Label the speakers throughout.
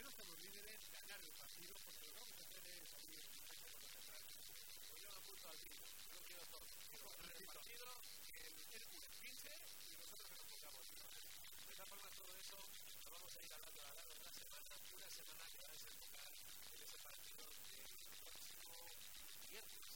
Speaker 1: presionas a los líderes ganar el partido, porque lo que vamos a hacer es
Speaker 2: salir Yo me apunto al tiro, no quiero todo. Quiero ganar el partido, el Hércules pinche y nosotros nos apuntamos. De esa forma, todo eso lo vamos a ir hablando a lo largo de una semana, una semana que va a desembocar en ese partido del próximo viernes.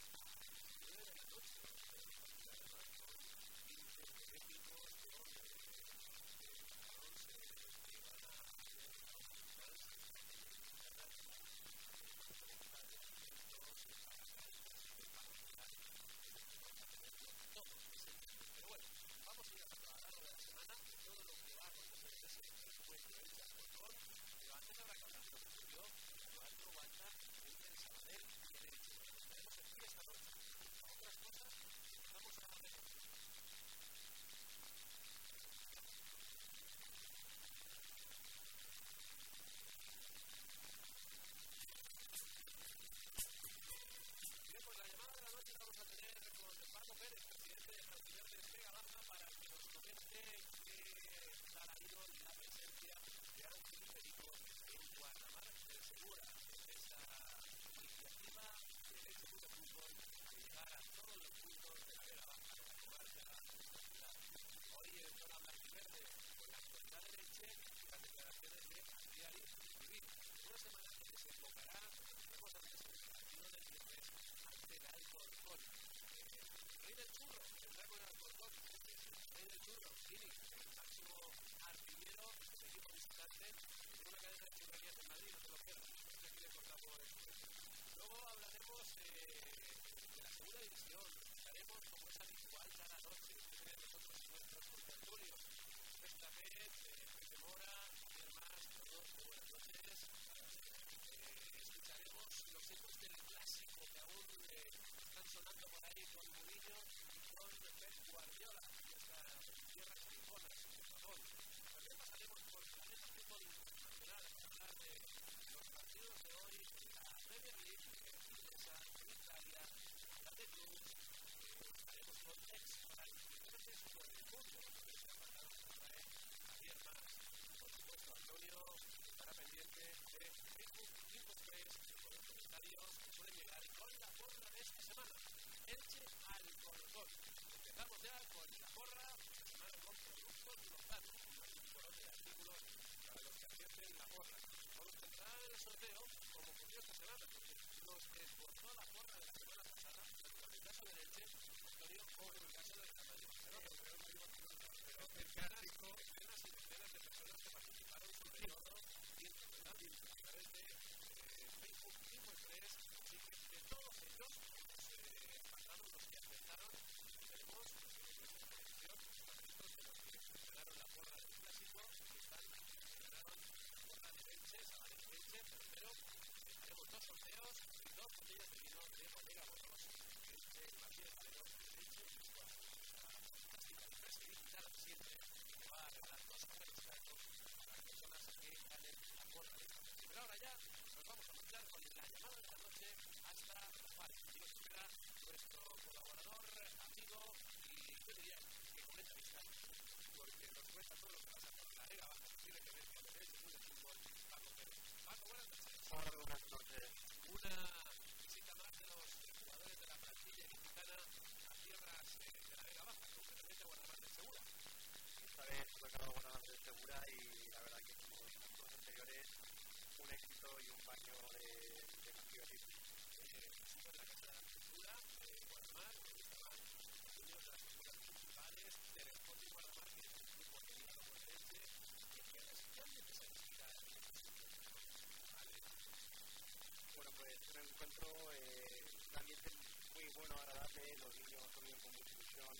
Speaker 2: los niños
Speaker 3: sonidos con distribución,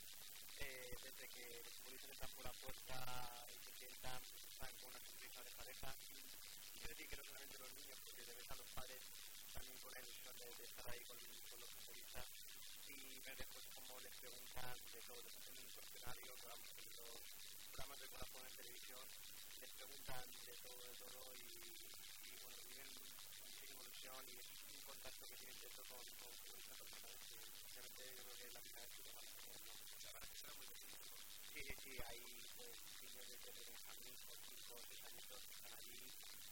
Speaker 3: eh, desde que los futbolistas están por la puerta y se sientan, pues, están con una sonrisa de pareja. Y quiero decir que no solamente los niños, porque debe estar los padres también con la ilusión de, estar ahí con, los futbolistas y ver después cómo les preguntan de todo, les hacen un cuestionario, programas, los programas de corazón en televisión, les preguntan de todo, de todo y, y bueno, viven muchísima ilusión y es un contacto que tienen dentro con, de la
Speaker 2: de.
Speaker 3: Sí, sí, hay pues, niños de que están allí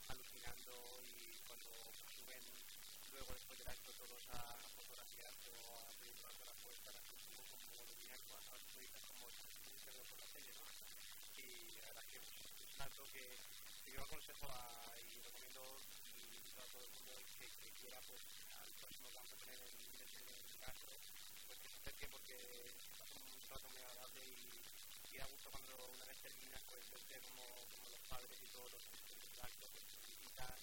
Speaker 3: alucinando y cuando suben luego después del acto todos a fotografiar o a pedir una fotografía para que como como lo como se por la tele, ¿no? Y la verdad que es un acto que, yo aconsejo y recomiendo a todo el mundo que, que quiera pues al próximo campo tener en, caso pues que acerque porque es un trato muy agradable y, y da gusto cuando una vez termina pues verte como, como los padres y todos los asistentes del acto pues visitan,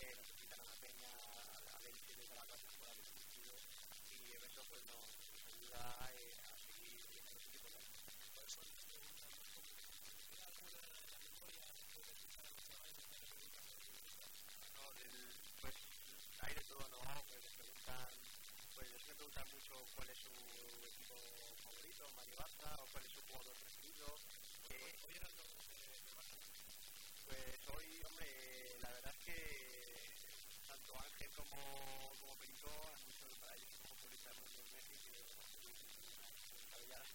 Speaker 3: eh, nos visitan a la peña, a, a Leche desde la casa fuera del sentido y eso pues nos, nos ayuda eh, a seguir en ese tipo de actos.
Speaker 2: Por eso les preguntamos ¿queda alguna en la memoria después de de pregunta
Speaker 3: No, pues hay de todo, ¿no? Pues preguntan, pues preguntan mucho cuál es su equipo favorito, Mario Barça, o cuál es su jugador preferido. Eh,
Speaker 2: ¿Hoy eran los?
Speaker 3: Pues hoy, hombre, la verdad es que tanto Ángel como, como Perito han dicho para ellos es un futbolista muy muy Messi que cabellada.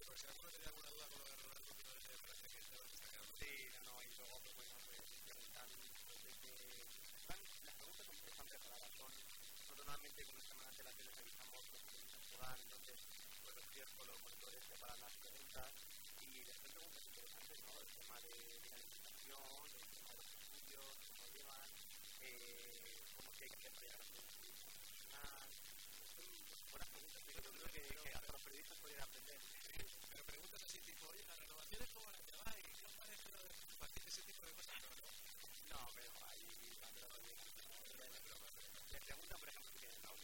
Speaker 2: Por si alguno tenía alguna duda con lo de Ronaldo, que no les parece que se va destacando.
Speaker 3: Sí, no, no, y luego pues bueno, pues preguntan pues, de que están, las preguntas son, están preparadas, son normalmente con una semana de antelación les avisamos los que entonces pues los tíos los monitores preparan las preguntas y les hacen preguntas interesantes, ¿no? El tema de, la alimentación, el tema de los estudios, cómo llevan, eh, cómo que hacer un buenas preguntas que yo creo que, que los periodistas podrían aprender.
Speaker 2: Pero preguntas así tipo, oye, las renovaciones cómo ¿qué ese tipo de cosas? No, no.
Speaker 3: No, pero ahí cuando le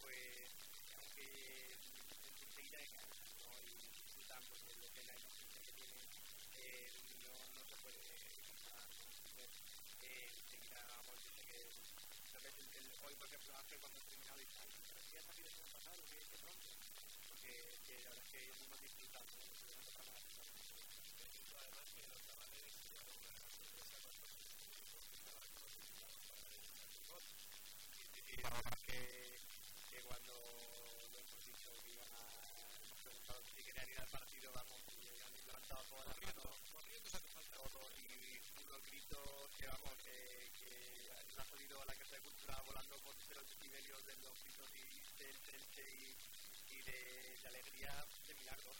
Speaker 3: pues aunque enseguida ¿no? Y de la que eh, no se puede eh, que tal el, el, hoy, por ejemplo, cuando he terminado ya sabía que pasado, que, que pronto, porque que la verdad es que la que, que cuando lo hemos dicho que iban a, hemos preguntado si querían ir al partido, vamos, y han levantado todas las manos,
Speaker 2: Corriendo se falta.
Speaker 3: todo, y unos gritos que vamos, que, que ha a la Casa de Cultura volando por los decibelios de los gritos y del Elche y, y de, de alegría de milagro.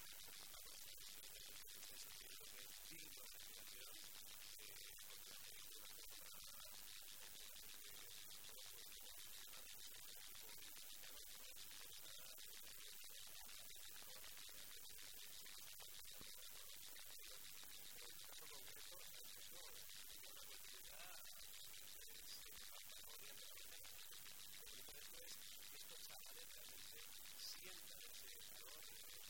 Speaker 2: sientan ese calor,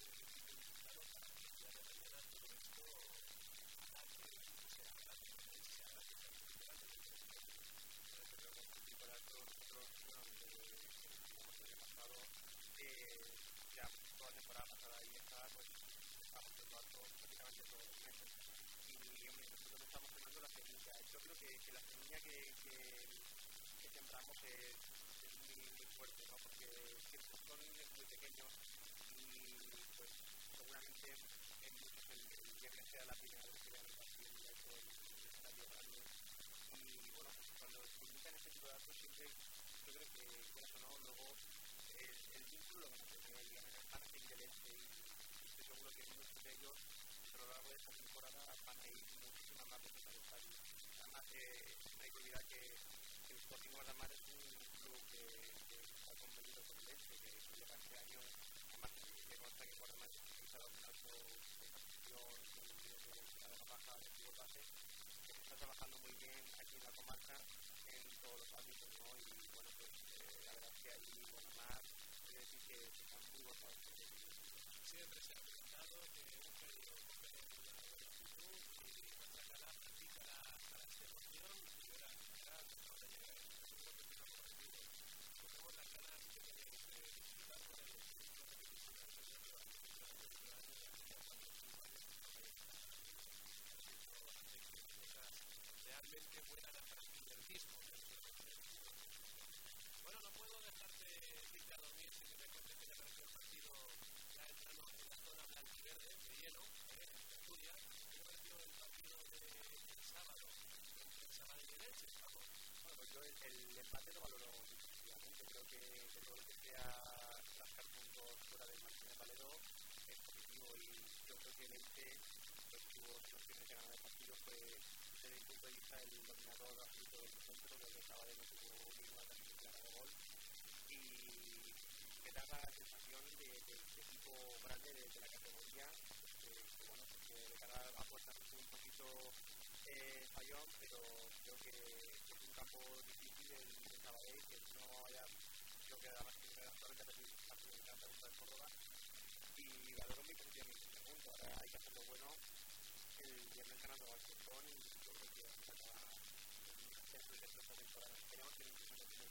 Speaker 2: ese claro para que ya de mañana todo esto ataque, o sea, ataque, se haga que sea muy grande.
Speaker 3: Entonces, creo que en principio de actos nosotros, bueno, como el año pasado, eh, ya toda la temporada pasada y esta, pues estamos haciendo actos prácticamente todos los meses. Y, hombre, nosotros estamos sembrando la semilla. Yo creo que, que la semilla que, que, que sembramos es, es muy, muy fuerte, ¿no? Porque siempre son niños muy pequeños y, pues, seguramente en muchos el, el que sea la primera vez que vean el partido en directo en un estadio grande y bueno, cuando se invitan este tipo de actos siempre yo creo que con eso no, luego el, el vínculo a tener y el margen del este y estoy seguro que muchos de ellos a lo largo de esta temporada van a ir muchísimas más veces al estadio. Eh, hay que olvidar que el Sporting Guadalmar es un club que, que está convenido con el este, que lleva este año, además que consta que Guadalmar es utilizado un alto de construcción, con nivel de velocidad baja de antiguo base, que está trabajando muy bien aquí en la comarca en todos los ámbitos, ¿no? Y bueno, pues eh, la verdad es que ahí Guadalmar, quiere decir que, están muy gozados el
Speaker 2: Siempre se ha pensado que realmente fueran a franquicismo. Bueno, no puedo dejarte irte a dormir que cuentes que te pareció el partido ya entrando en la zona blanquiverde de hielo, ¿eh? en Asturias. ¿Qué te pareció el partido del sábado? El sábado de Leche, vamos.
Speaker 3: Bueno, pues yo el, el empate lo valoro positivamente. Creo que, que todo lo que sea rascar puntos fuera del Martínez Valero es positivo y yo creo que el Elche pues, tuvo opciones de ganar el partido fue desde mi punto de vista el dominador absoluto del encuentro creo que Sabadell no tuvo ninguna ocasión clara de gol. Y me da la sensación de, de, de equipo grande de, de la categoría que, bueno que de cara a puertas es un poquito eh, fallón pero creo que es un campo difícil el, el Sabadell que no haya creo que además que actualmente repetir el partido de contra el Córdoba. Y valoro muy positivamente este punto. Ahora hay que hacerlo bueno el viernes ganando al Alcorcón y yo creo que vamos a acabar dentro de esta temporada esperemos que no incluso no tiene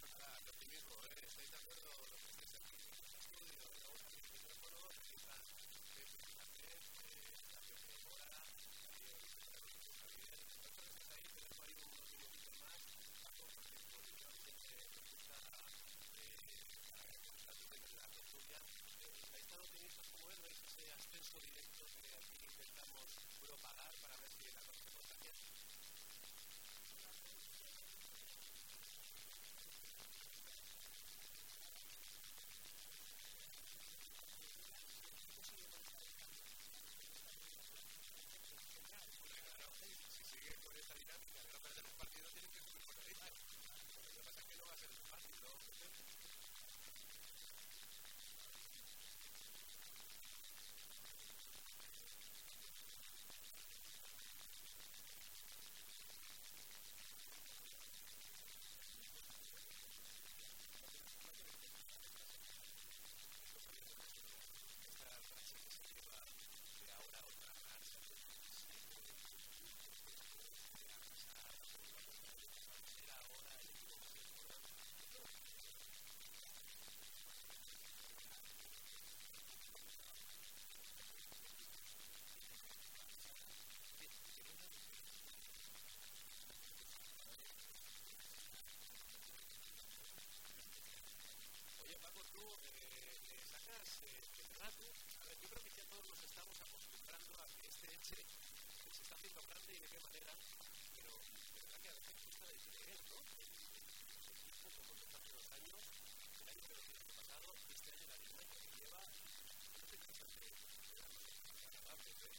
Speaker 2: Ahora, lo mismo, ¿eh? ¿estáis de acuerdo con lo que estáis aquí? Estudio, vamos a ver el micrófono, aquí está Pepe Fernández, la Pepe Mora, también Javier. Nosotros estamos ahí, tenemos ahí unos minutitos más, Paco, porque en posición siempre nos gusta la tertulia. ¿Estáis tan optimistas como él? ¿Veis ese ascenso directo que aquí intentamos propagar para ver si la cosa se contagia? Claro, si sigue con esta dinámica de no perder un partido, tienen que subir por derecha. Lo que pasa es que no va a ser fácil, ¿no? esta frase que se lleva de ahora a otra marcha, de era ahora el equipo más importante. Oye, Paco, tú eh, rato. A yo creo que todos estamos acostumbrando a que este Eche se está haciendo grande y de qué manera, pero de verdad que a veces cuesta de creer, ¿no? El, el equipo, como nos hace dos años, el año que lo tiene pasado, este año la dinámica que lleva, parece bastante agradable, ¿eh?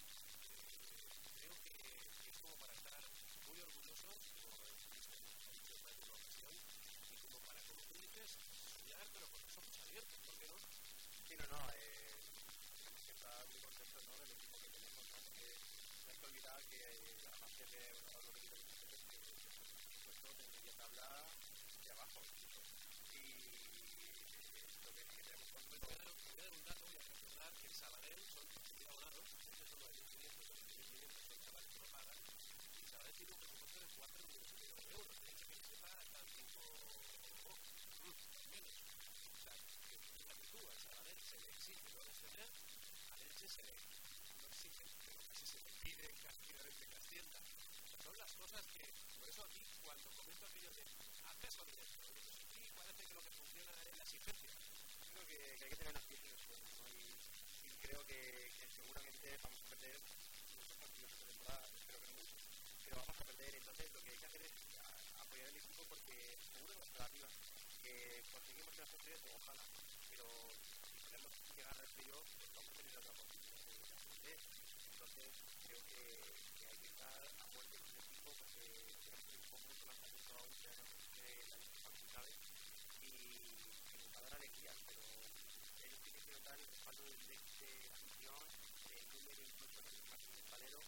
Speaker 2: Creo que, que es como para estar muy orgullosos, como dijiste, dicho en alguna ocasión, y como para, como tú dices, soñar, pero con los ojos abiertos, ¿por qué no?
Speaker 3: Sí, no, no, eh, tenemos que estar muy contentos ¿no? del equipo que tenemos, ¿no? porque no hay que olvidar que eh, además de que bueno, los equipos que tenemos, que son puestos de media tabla de abajo. incluso. Y eh, lo que, que tenemos con
Speaker 2: Voy a dar, voy a dar un dato, voy a recordar que el Sabadell son mil abonados, estos son los 1.500, los 1.500 son chavales que no pagan, y el Sabadell tiene un presupuesto de 4 millones de euros. De hecho, que yo sepa, están 5 menos. O sea, que fíjate tú, al Sabadell se le exige no descender, al Elche se le no exige, pero casi se le pide prácticamente que ascienda. O sea, son las cosas que, por eso aquí, cuando comento aquello de haz caso al directo, aquí parece que lo que funciona es la exigencia.
Speaker 3: Creo que, hay que tener una aspiración creo que, que seguramente vamos a perder muchos partidos esta temporada, espero que no muchos, pero vamos a perder. Entonces, lo que hay que hacer es apoyar al equipo porque seguro que va a estar arriba. Que conseguimos el ascenso, ojalá, pero si podemos llegar al playoff, pues vamos a tener otra oportunidad de ascender. Entonces, creo que, que hay que estar a muerte con el equipo porque tenemos un equipo mucho lanzamiento aún, tenemos que la complicada y que a dar alegría, pero que notar el respaldo de, de, de la afición, del número incluso del Martínez Valero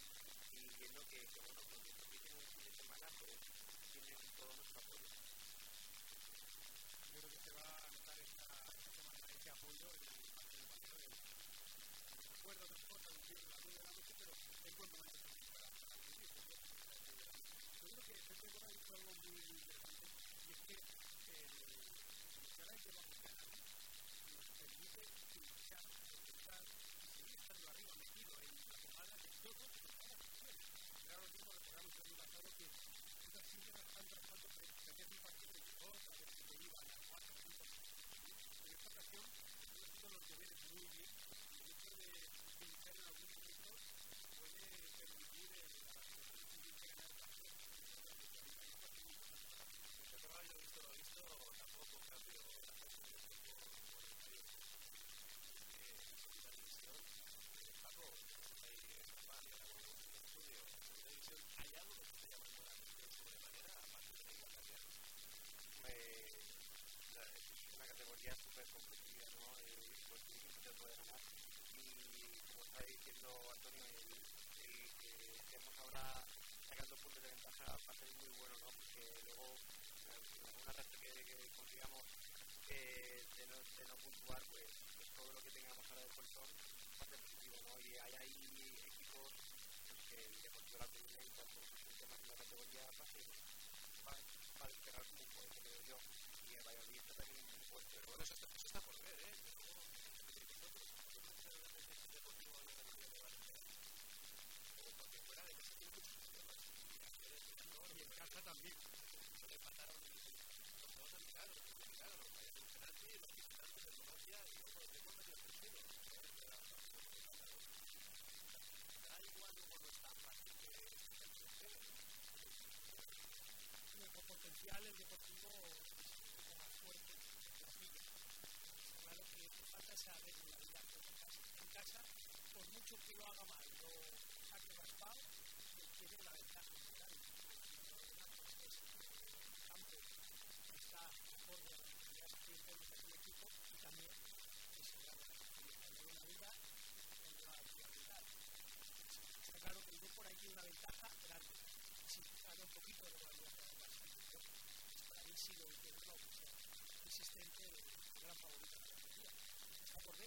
Speaker 3: y viendo que, que bueno, que mientras que tienen un fin de semana, pues tienen todo nuestro apoyo.
Speaker 1: Yo creo que se va a notar esta, esta semana ese apoyo en el partido de Valladolid. Recuerdo otras cosas, un tiro a las 9 de la noche, pero es buen momento para, vivir, porque es a las 9 de la noche. Seguro que Pepe ha dicho algo muy, interesante, y es que el comercial que vamos ganando tratando nosotros de tener un partido de dos, a ver si te derivan a cuatro, cinco, En esta ocasión, los deberes muy bien,
Speaker 3: de poder ganar. Y como está diciendo Antonio, el, el que estemos ahora sacando puntos de ventaja va a ser muy bueno, ¿no? Porque luego, alguna racha que, que consigamos eh, de, no, de no puntuar, pues, pues, todo lo que tengamos ahora de colchón va a ser positivo, ¿no? Y hay, hay equipos pues, que el Deportivo de la Coruña, en tema de la categoría, va a ser a como un fuerte, creo yo. Y el Valladolid también
Speaker 4: bueno, eso está, por ver, ¿eh?
Speaker 2: Y en casa también.
Speaker 4: Da igual,
Speaker 2: el deportivo, es un poco más fuerte que la liga. Claro que falta esa regularidad en casa. Por mucho que lo haga mal, lo saque raspado, tiene la ventaja general. El campo está acorde a las necesidades que tiene el equipo y también que en la vida en la realidad. Está claro que el grupo ahí tiene una ventaja grande. Si gana un poquito de regularidad para mí sigue teniendo la oposición insistente el gran favorito de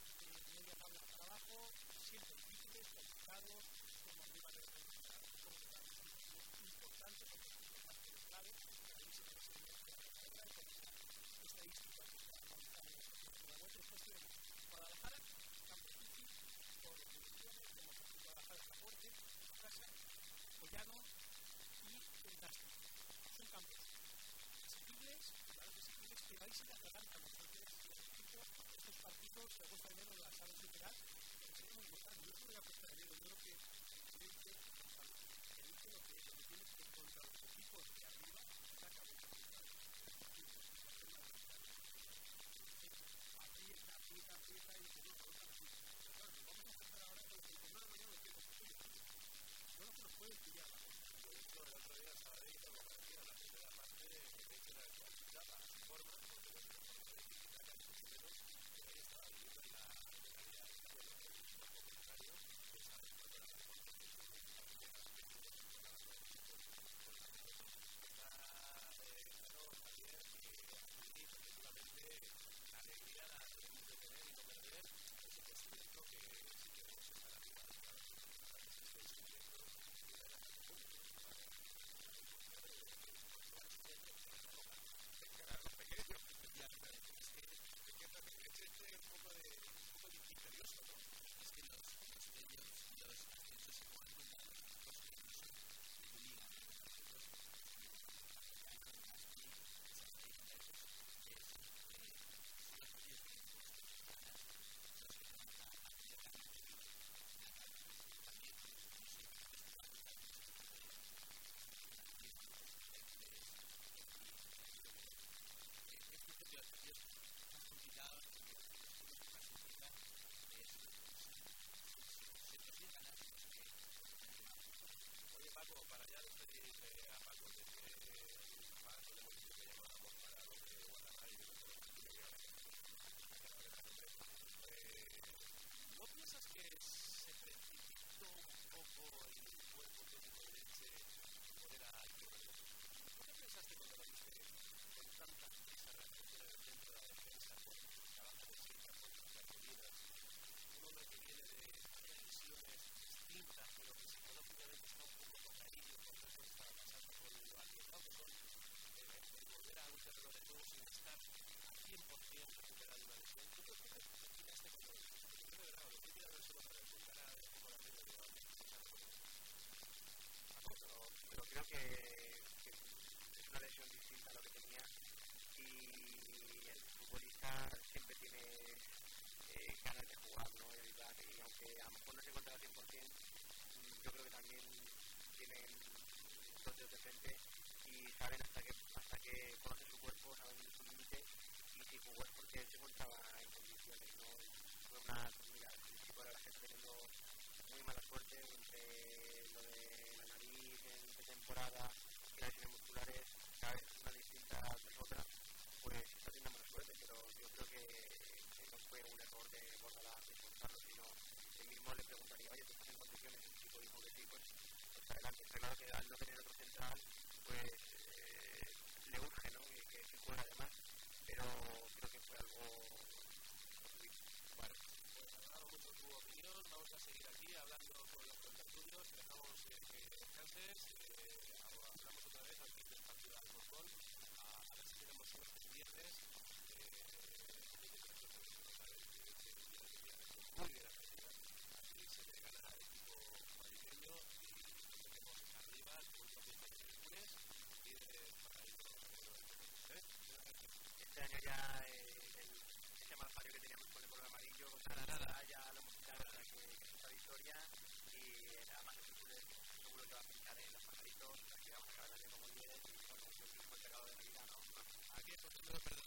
Speaker 1: trabajo, siempre difíciles, complicados, como arriba de los es importante porque es se puede la estadísticas que. Guadalajara, campo difícil, por como Guadalajara está fuerte, casa, Collano y el gasto. Son campos asequibles, claro que asequibles, ahí sí la plataforma, estos partidos se apuesta menos la sala general, es muy importante. Yo creo que apuesta menos, yo creo que Clemente, Clemente lo que, lo que tiene que contra los equipos de arriba saca Aprieta, aprieta, aprieta y se vamos a empezar ahora con de mañana. No
Speaker 2: el otro día, estaba ahí, la primera parte, que de hecho era el que forma, serpent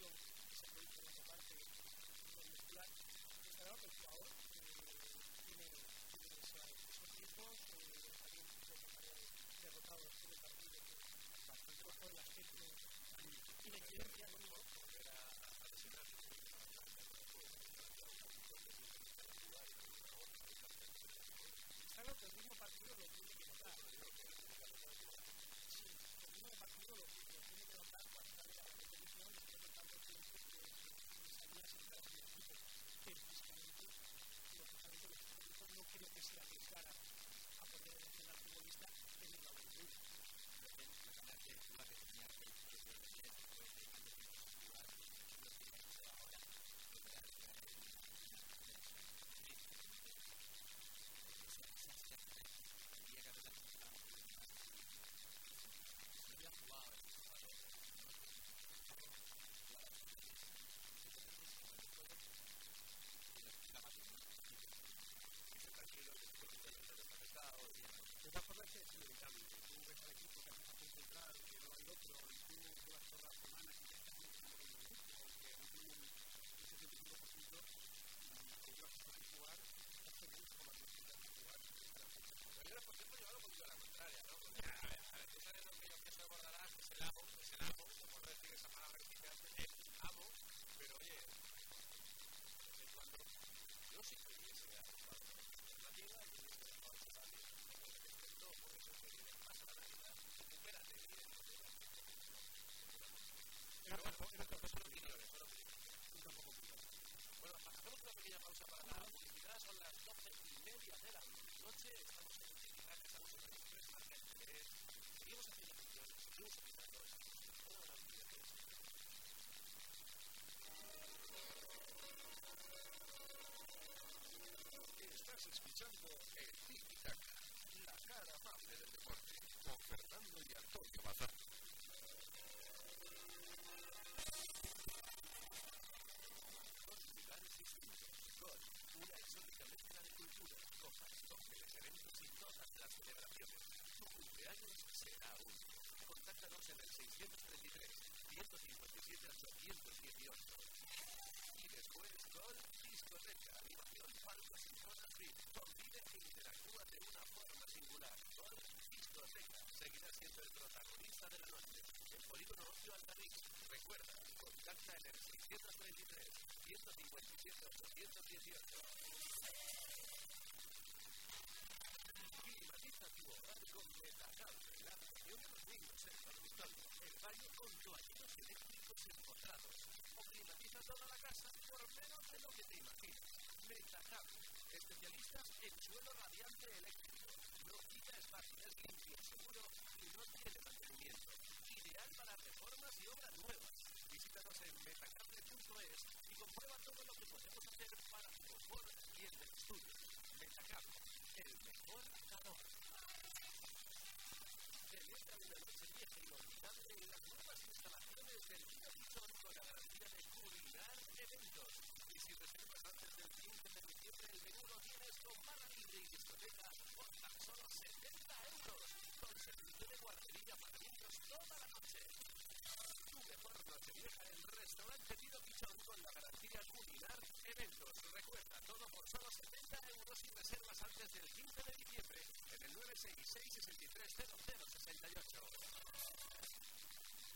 Speaker 2: Lesión que
Speaker 3: se
Speaker 1: produce en esa parte que el jugador tiene, esos riesgos, también puede quedar derrotado después del partido bastante bajo el aspecto y la incidencia no claro que el mismo partido lo tiene
Speaker 5: escuchando el Tiki Taka, la cara amable del deporte, con Fernando y Antonio Bazán.
Speaker 2: Dos lugares distintos. Gol, una exótica mezcla de culturas, copas, cócteles, eventos y todas las celebraciones. Tu cumpleaños será único. Contáctanos en el 633 157 818. Y después Gol, discoteca, animación, palcos y cosas así. Convive e interactúa de una forma singular. Gol, discoteca. Seguirá siendo el protagonista de la noche. El polígono Ocio Altarín. Recuerda, contacta en el 633 157 818. Climatiza tu hogar con Metacable, la reunión de los niños en el dormitorio, el baño con toallitos eléctricos empotrados. O climatiza toda la casa por menos de lo que te imaginas. Especialistas en suelo radiante eléctrico. No quita espacio, es limpio, seguro y no tiene mantenimiento. Ideal para reformas y obras nuevas. Visítanos en metacable.es y comprueba todo lo que podemos hacer para tu confort y el del estudio. Metacable, el mejor calor. Celebra una noche vieja y inolvidable en las nuevas instalaciones del Pichón con la garantía de Culinar Eventos. Reservas antes del 15 de diciembre, el menú lo tienes con barra y discoteca por tan solo 70 euros. Con servicio de guardería para niños toda la noche. Tu mejor noche vieja en Restaurante Tiro Pichón con la garantía Culinar Eventos. Recuerda, todo por solo 70 euros y reservas antes del 15 de diciembre en el 966 630068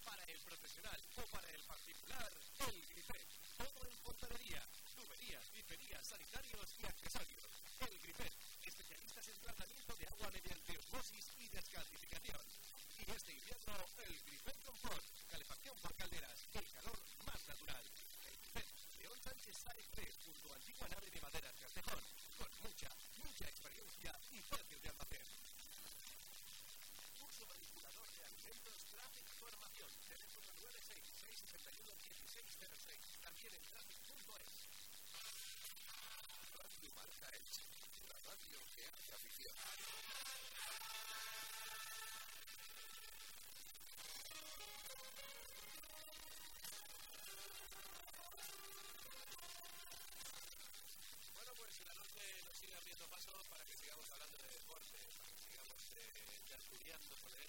Speaker 2: Para el profesional o para el particular, el Grifet. Todo en fontanería, tuberías, griferías, sanitarios y accesorios. El Grifet, especialistas en tratamiento de agua mediante osmosis y descalcificación. Y este invierno, el Grifet Confort, calefacción por calderas, el calor más natural. El Grifet, León Sánchez Sáenz 3, junto a antigua nave de madera Castejón, con mucha, mucha experiencia y fácil de almacén. Alimentos, Traffic Formación, teléfono 966 61 1606, también en traffic.es.
Speaker 5: Radio Marca Elche, la radio que hace afición.
Speaker 2: Bueno, pues la noche nos sigue abriendo paso para que sigamos hablando de deporte, para que sigamos eh, tertuliando con él,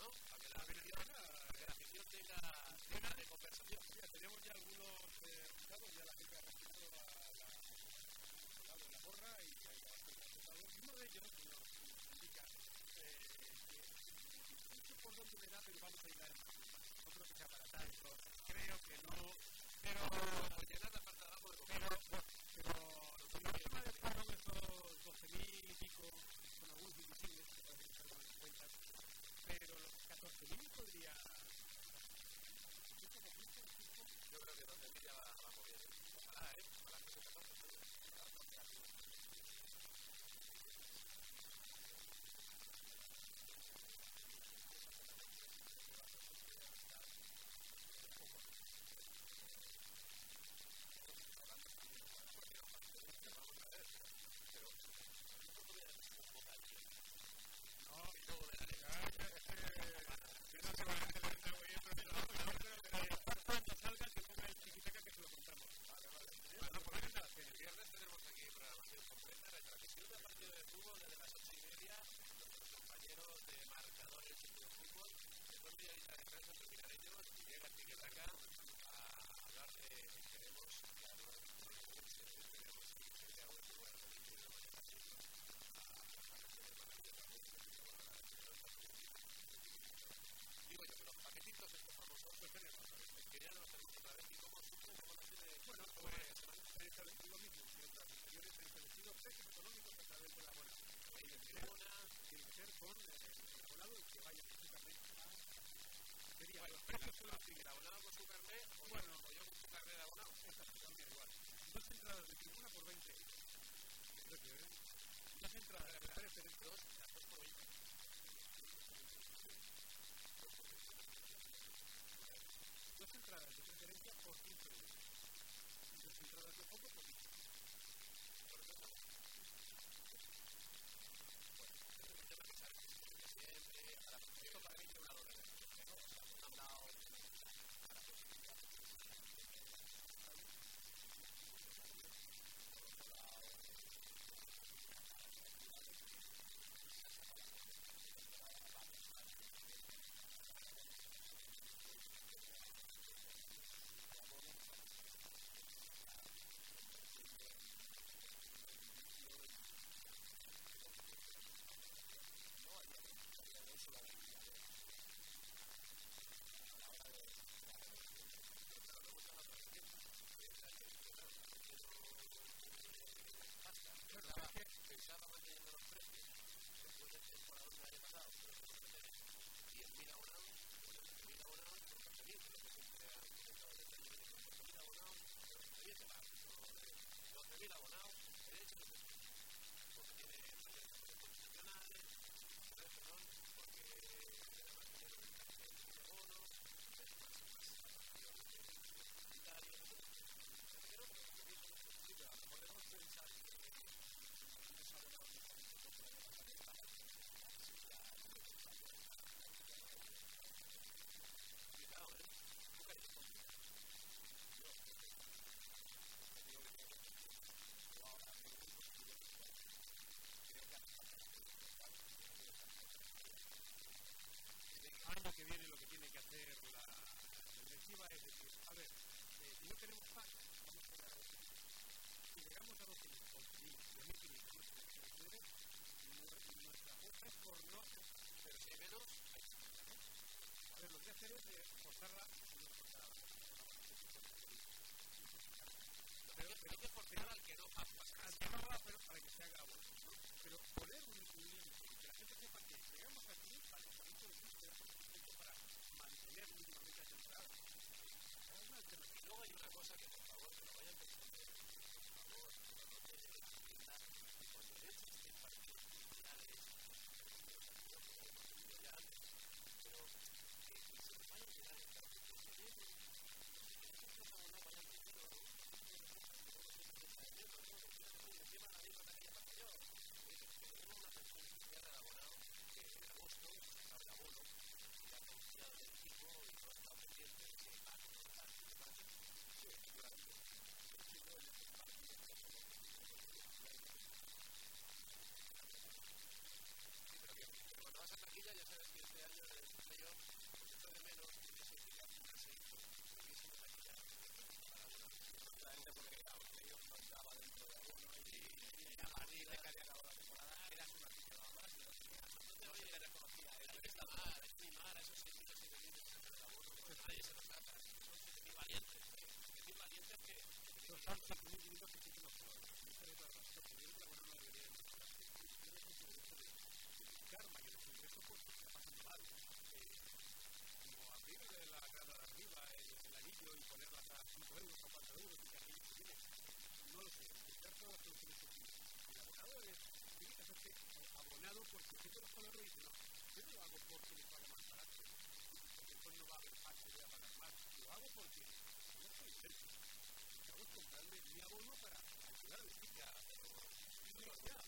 Speaker 1: ¿no?
Speaker 2: La
Speaker 1: venezolana, la
Speaker 2: de la cena de conversación. Tenemos ya
Speaker 1: algunos resultados, ya la gente ha la, la, y
Speaker 2: ya hay. Uno de ellos nos indica que por dónde me da, pero
Speaker 1: vamos a ir a. No creo que sea para tanto, creo que no,
Speaker 2: pero
Speaker 1: ya nada faltará por
Speaker 2: pero, pero,
Speaker 1: pero, pero,
Speaker 2: pero,
Speaker 1: pero, pero, pero, pero los 14.000 podría... Yo creo que 12.000 ya vamos bien. Ojalá, ¿eh?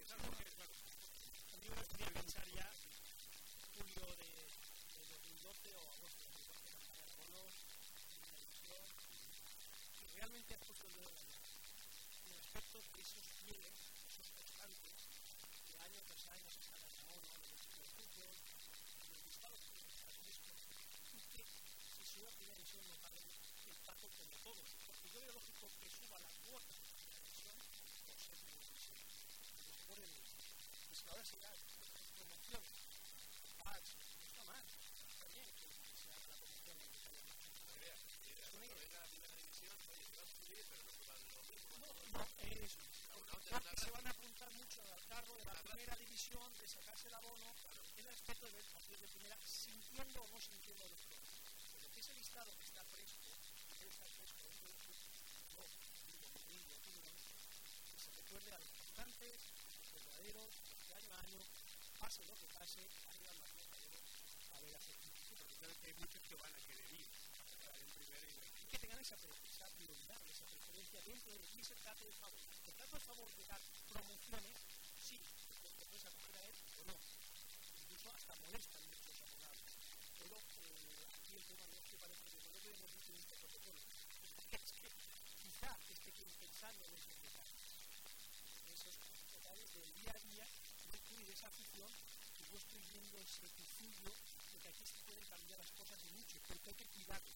Speaker 1: Ya, claro, porque, claro.
Speaker 4: A mí me gustaría pensar ya julio de, de 2012 o agosto de 2012, campaña de abonos, que realmente has puesto el dedo en la llaga. En el aspecto de esos fieles, esos constantes, que año tras año se pagan de abono, de los equipos de fútbol, de los listados que estás visto, y que si sube a primera división no paguen el pato como todos. Porque yo veo lógico que suba la cuota de primera división por ser primera división. Por el pues que ahora packs, no está mal, está bien que se la promoción y que
Speaker 2: idea, a no se va a.
Speaker 4: No, no, se van a apuntar mucho al carro de la primera división, de sacarse el abono, el aspecto de primera, sintiendo o no sintiendo que ese listado está a a año a año, pase lo que pase, arriba más cayeron a ver equipo.
Speaker 1: Porque creo que hay muchos que van a querer ir a jugar en primera y
Speaker 4: que tengan esa, esa voluntad, esa preferencia dentro de que se trate de favor. Que trate de favor de dar promociones, sí, porque puedes acoger a él o no. Incluso hasta molestan muchos abogados. Pero eh, aquí el tema no es que parece que no lo hemos dicho en este protocolo. Es que quizá esté pensando en esos detalles. En esos detalles del día a día, esa afición que yo estoy viendo ese tufillo de que aquí se pueden cambiar las cosas mucho, porque hay que cuidarlo.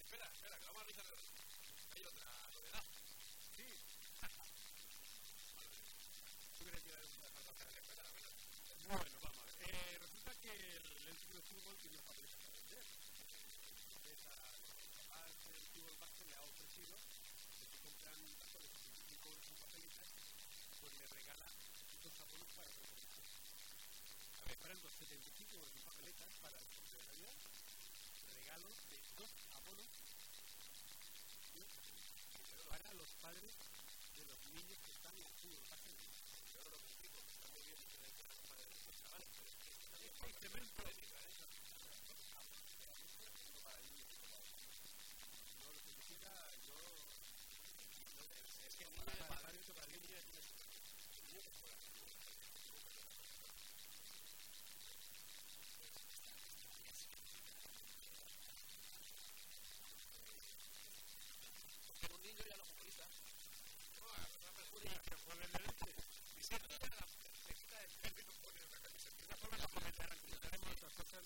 Speaker 2: Espera, espera, que vamos a revisar. Hay otra novedad.
Speaker 1: Sí. ¿Tú crees que hay una
Speaker 2: Espera, espera, espera.
Speaker 1: Bueno, vamos a ver. Eh, resulta que el Lente de Fútbol tiene una papeleta para vender. Esa, papás del fútbol vasco le ha ofrecido que si compran por 75 euros en papeletas, pues le regala dos abonos para el recorrido. A ver, esperando 75 euros en papeletas para el sorteo de Navidad, regalo de dos abonos. Para los padres de los niños que están en.
Speaker 2: Yo lo que digo, que está muy bien los chavales, pero es que también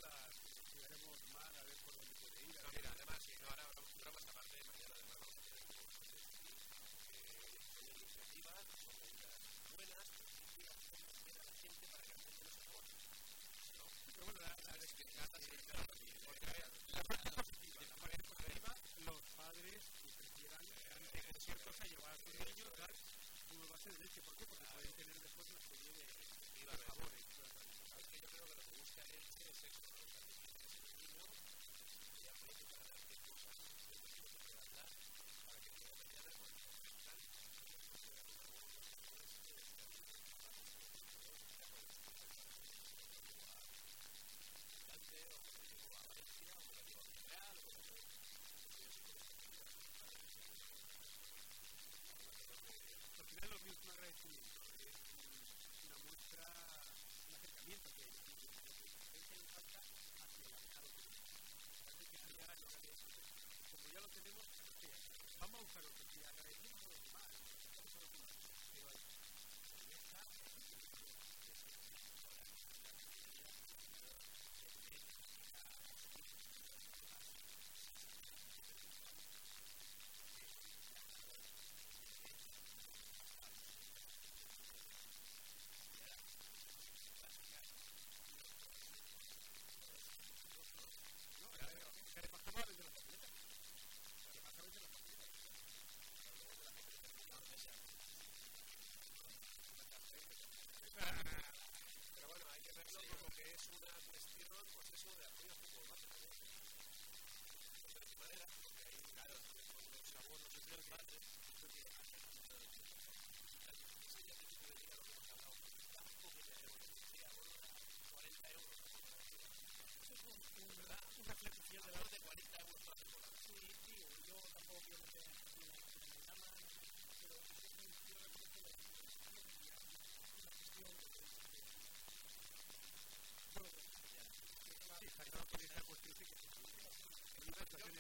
Speaker 1: las
Speaker 2: estudiaremos a
Speaker 4: ver por dónde puede ir. Además, si no, ahora hablamos un mañana además vamos a iniciativas, son buenas, y la para que la los apoye.
Speaker 2: Pero bueno, que nada porque la la parte los padres que prefieran a ¿Por qué? Porque tener después una serie yo creo que lo que
Speaker 4: buscan es, es eso,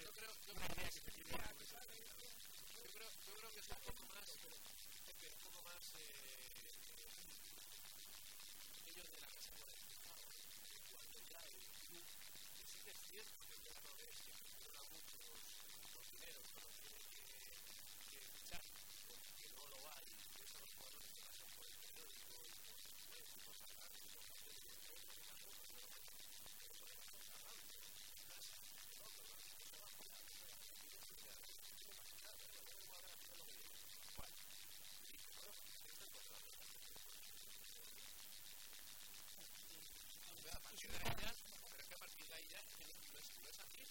Speaker 4: yo
Speaker 2: creo, yo creo que
Speaker 4: se
Speaker 2: yo creo, que es un poco más, Pepe, un poco más eh, ellos de la casa por el cuando ya el club, que sí que es cierto que el verano de que funciona mucho los dineros cuando tiene que, que fichar, porque no lo hay, y eso los jugadores que pasan por el periódico y por internet y por sacar y por hacer y por hacer y por hacer, pero eso le va a costar algo, casa, no, pero eso va a jugar, eso va a jugar, y eso ya, eso va a jugar, pero luego ahora hacer lo que viene. ¿Cuál? Y dice, bueno, pues esto es contra la a partir de ahí ya, pero es que a partir de ahí ya, no es, no es así.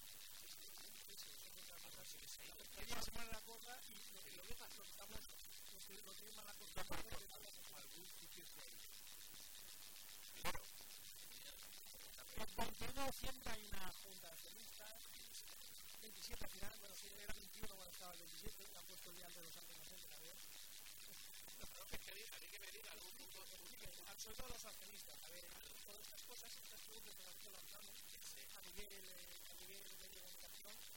Speaker 4: Ella se muere la cosa y lo que lo que pasa, lo que estamos, lo que lo tiene mala cosa, algún suceso ahí. El 21 de diciembre hay una junta de accionistas, 27 al final, bueno, si era 21 cuando estaba el 27, le han puesto el día antes de los santos inocentes, la veo.
Speaker 2: Es que diga, hay que venir a algún punto
Speaker 4: Sobre todo los accionistas, a ver, todas estas cosas, estas preguntas que nosotros lanzamos a nivel, eh, a nivel de comunicación,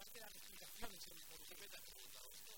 Speaker 4: porque más que dar explicaciones en por qué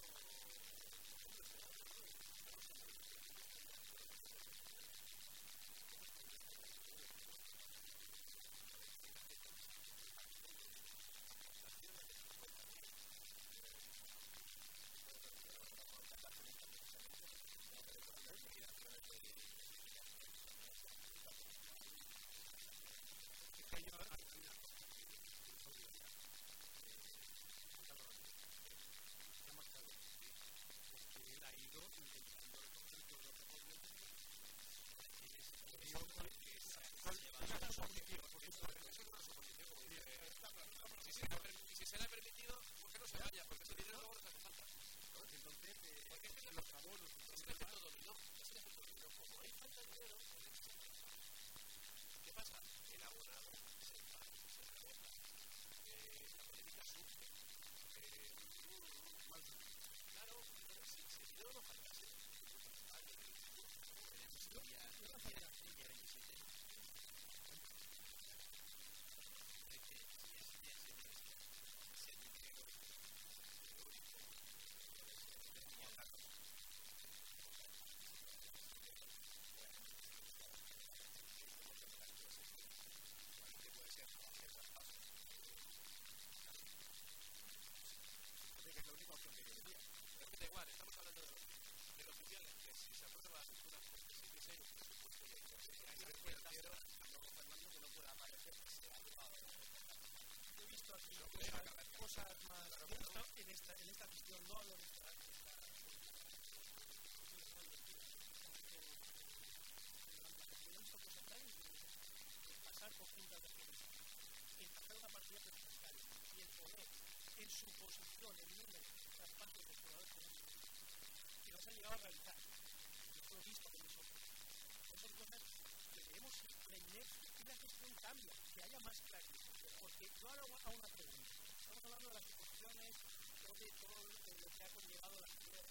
Speaker 4: de
Speaker 2: todo lo que ha conllevado la figura de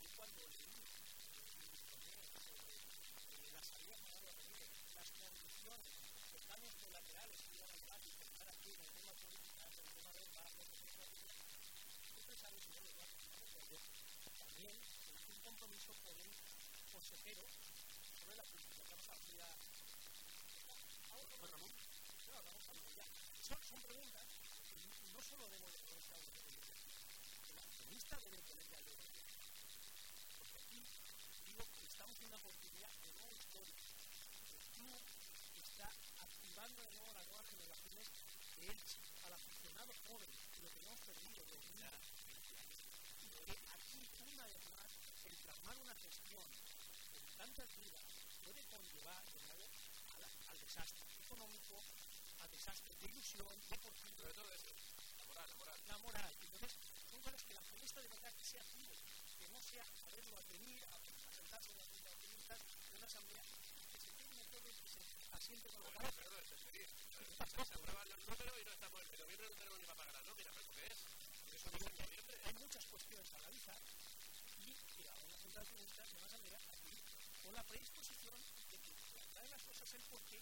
Speaker 2: Y cuando leí sobre las salidas para la las condiciones, los daños colaterales que iban a
Speaker 4: estar y estar aquí en el tema política, en el tema del barrio, en el tema de la yo pensaba que yo lo iba a También un compromiso por el consejero sobre la política que vamos a ampliar. Ahora, Ramón, ahora vamos a ampliar. Son preguntas no solo de tener ya el deber Porque aquí digo que estamos en una oportunidad de nueva historia. El club está activando de nuevo las nuevas generaciones de Elche, al aficionado joven, lo que no hemos perdido, los niños. Y que aquí, una vez más, el plasmar una gestión con tantas vidas puede conllevar de nuevo al, al desastre económico, al desastre de ilusión, deportivo.
Speaker 2: Sobre todo eso, la moral, la moral.
Speaker 4: La moral. Entonces, cosas que la accionista de verdad que sea activo, que no sea a verlo a venir, a, a sentarse en las accionistas de una asamblea, que se firme todo y se asiente con la
Speaker 2: Bueno, perdón, es decir, se aprueban los números y no estamos en noviembre, no tenemos ni para pagar la nómina, ¿pero qué es? Eso no es en noviembre.
Speaker 4: Hay muchas cuestiones a analizar y que a una central accionista de una asamblea aquí, con la predisposición de que trae las cosas el porqué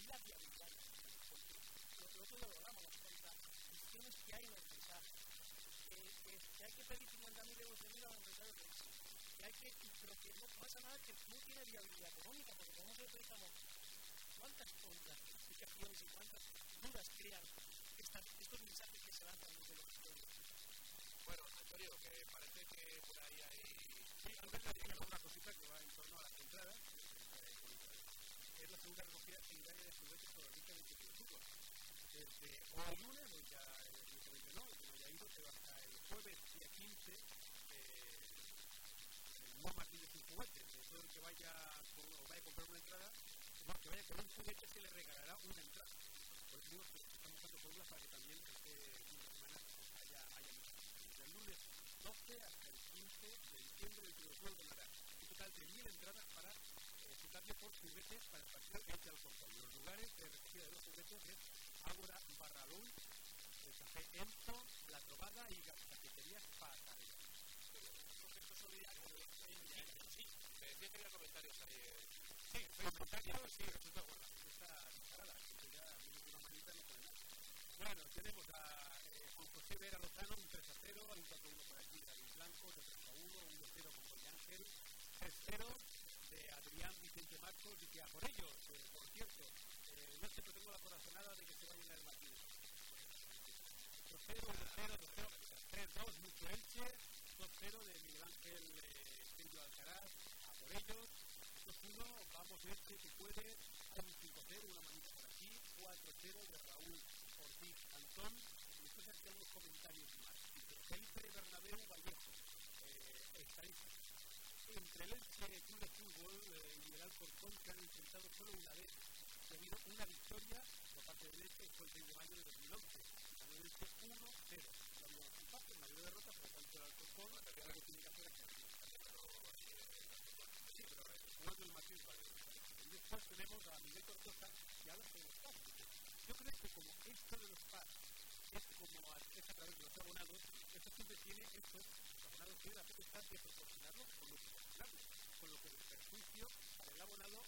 Speaker 4: y la viabilidad. Porque lo, lo otro lo hablamos, las contradicciones que hay en el que, hay que pedir 50.000 euros de vida a un empresario que dice que hay que, pero que no pasa nada que no tiene viabilidad económica, porque como nosotros pensamos, ¿cuántas contradicciones y cuántas dudas crean estas, estos mensajes que se lanzan desde los?
Speaker 2: Bueno, Antonio, que parece que por ahí hay...
Speaker 1: Sí, antes de decir una cosita que va en torno a las entradas, es la segunda recogida actividad de juguetes por el 20 de fútbol. Desde hoy lunes, hoy ya evidentemente no, que no haya ido, pero hasta el jueves, día 15, eh, no más de 100 que vaya, con, o vaya a comprar una entrada, que vaya con un juguete se le regalará una entrada. Por eso digo que estamos dando fórmulas para que también este fin de semana haya, haya Desde el lunes 12 hasta el 15 de diciembre del Club de Nadal. Un total de 1.000 entradas para eh, citarle por juguetes para el partido entre Alcorcón. Los lugares de recogida de los juguetes es Ágora Barralón, el Café Enzo, La Trovada y las cafeterías Pasarela.
Speaker 2: Que había comentarios ahí. eh.
Speaker 1: Sí, el comentario sí, resulta bueno. Está disparada, que ya una manita no puede nada. Bueno, tenemos a eh, Juan José Vera Lozano, un 3 a 0, hay un 4 1 por aquí, David Blanco, otro 3 a 1, un 2 0 con Boy Ángel, 3 0 de Adrián Vicente Marcos, y que a por ellos, eh, por cierto, eh, no pero tengo la corazonada de que se vayan a el Martínez. 2 0, 2 0, 2 0, 3 2, mucho Elche, 2 0 de Miguel Ángel eh, Celio Alcaraz, por ellos. 2-1, vamos Elche que puede, hay un 5-0, una manita por aquí, 4-0 de Raúl Ortiz Antón, y después aquí hay unos comentarios más. Dice, Felipe Bernabéu Vallejo, eh, estadística. Entre el Elche Club de Fútbol eh, y el Alcorcón que han enfrentado solo una vez, ha habido una victoria por parte del Elche, fue el 6 de mayo de 2011. Ganó el Elche 1-0. No había un empate, no había derrota, por lo tanto el Alcorcón, lo que tiene que hacer es que Sí, pero jugando el Martín Vale. Y tenemos a Miguel Tortosa y habla de los PAS. Yo creo que como esto de los PAS es como a, es a través de los abonados, esto siempre tiene esto, los abonados tienen la potestad de proporcionarlo o no proporcionarlo. Con lo que el perjuicio para el abonado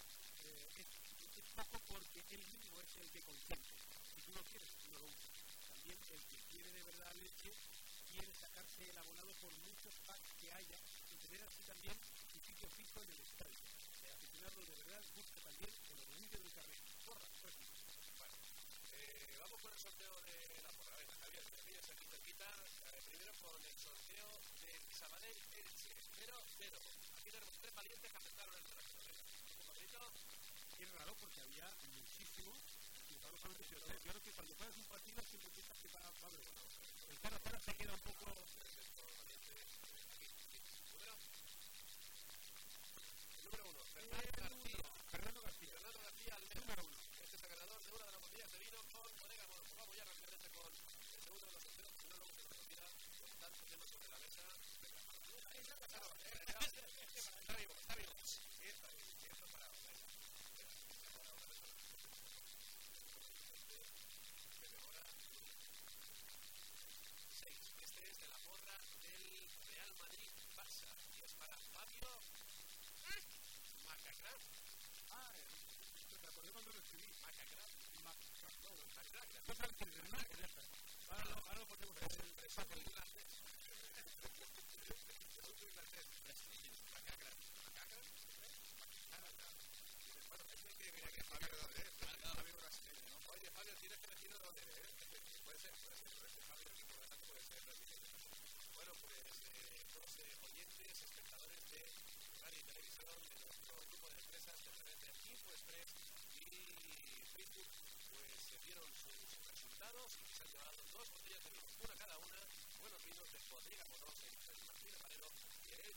Speaker 1: eh, es, es poco porque él mismo es el que consiente. Si tú no quieres, no lo usas. También el que quiere de verdad leche quiere sacarse el abonado por muchos packs que haya y tener así también su sitio fijo en el estadio. Aficionado de verdad busca también el orgullo del carril. Porra, pues sí.
Speaker 2: Bueno, eh, vamos con el sorteo de la porra. Venga, Javier, me pillas aquí cerquita. Eh, primero con el sorteo de Sabadell Elche 0-0. Aquí tenemos tres valientes que aceptaron el reto. Un poquito.
Speaker 1: Y es raro porque había muchísimo y claro, ve. Claro que cuando juegas un partido siempre piensas que va, a haber. El cara a cara se queda un poco...
Speaker 2: Número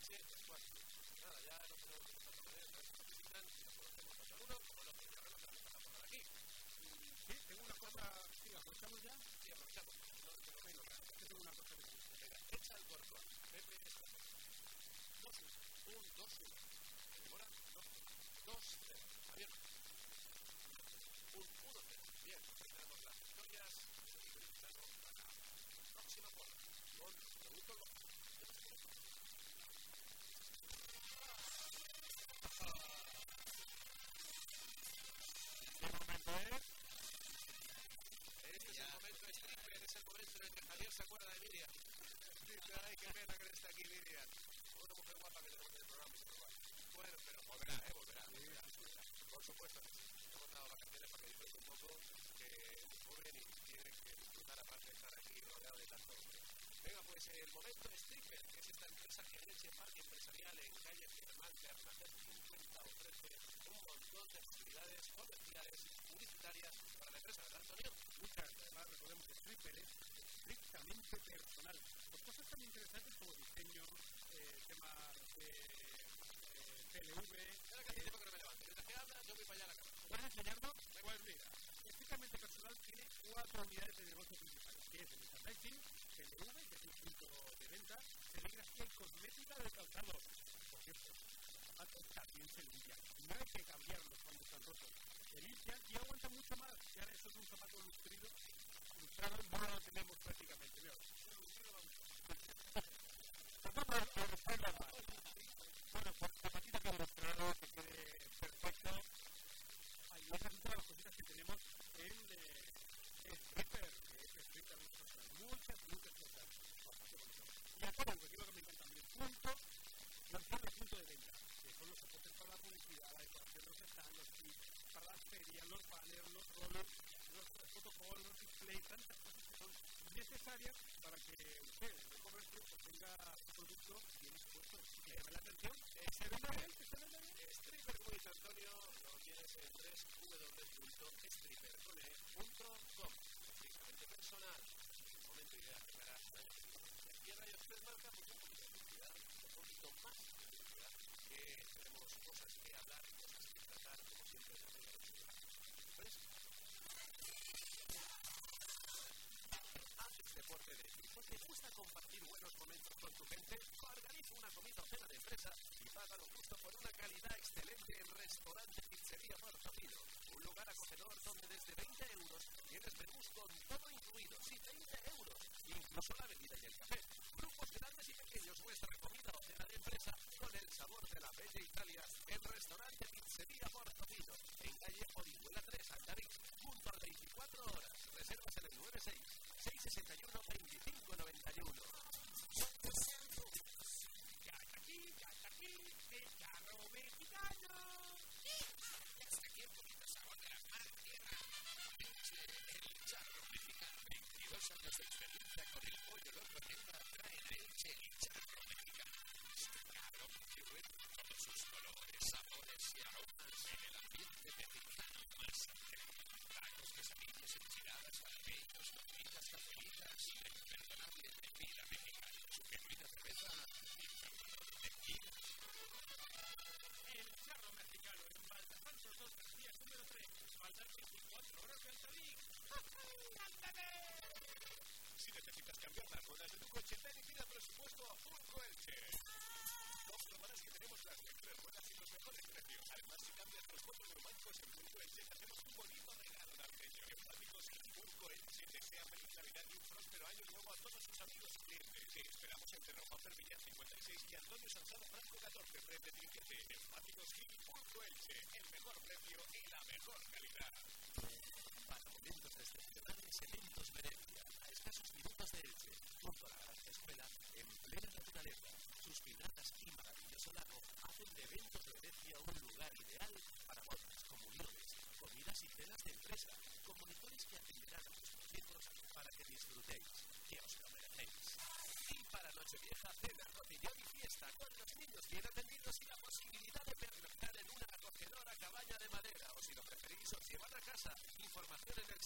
Speaker 2: que es fácil. Nada, ya no
Speaker 1: podemos empezar
Speaker 2: a poner,
Speaker 1: no
Speaker 2: se necesitan, no conocemos los algunos, como los que tenemos también para por aquí.
Speaker 1: Sí, tengo una cosa, sí, aprovechamos ya.
Speaker 2: Sí, aprovechamos. No, que no
Speaker 1: me lo Es que tengo una cosa que me gusta.
Speaker 2: Venga, echa el corto. Pepe, echa. Dos, un, dos, uno. ¿Demora? No. Dos, con las actividades o actividades publicitarias para la empresa, ¿verdad, Antonio?
Speaker 1: Muchas, además recordemos que Stripper es estrictamente personal. Pues cosas tan interesantes como diseño, eh, tema de eh, CLV...
Speaker 2: Ahora que eh, que no me voy a la cama.
Speaker 1: ¿Vas a enseñarnos? Pues estrictamente personal tiene cuatro unidades de negocio principales, que es el merchandising, CLV, que es un punto de venta, serigrafía y cosmética de calzado bien Sevilla. No hay que cambiarlos cuando se han roto. Sevilla y aguanta mucho más. Ya eso es un zapato lustrido. Lustrado no lo tenemos prácticamente. Mira, Lustrado vamos.
Speaker 2: Tampoco a la espalda lugar acogedor donde desde 20 euros tienes menús con todo incluido, sí, 20 euros, incluso la bebida y el café. Grupos grandes y pequeños, vuestra comida o cena de empresa con el sabor de la bella Italia en restaurante Pizzería Portofino, en calle Orihuela 3, Andariz, junto a 24 horas. Reservas en el 96 661 2591. because they llevar a casa. Información en el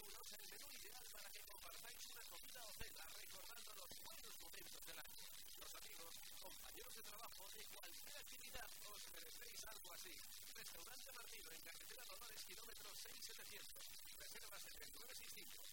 Speaker 2: euros el menú
Speaker 6: ideal para que
Speaker 7: compartáis una
Speaker 8: comida
Speaker 7: o
Speaker 8: cena recordando los
Speaker 9: buenos momentos del año. Los amigos, compañeros de trabajo y cualquier actividad os merecéis algo así. Restaurante Martino en carretera Dolores, kilómetro 6700. Reservas 3965.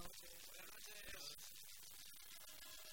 Speaker 9: Antonio,